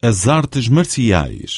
as artes marciais.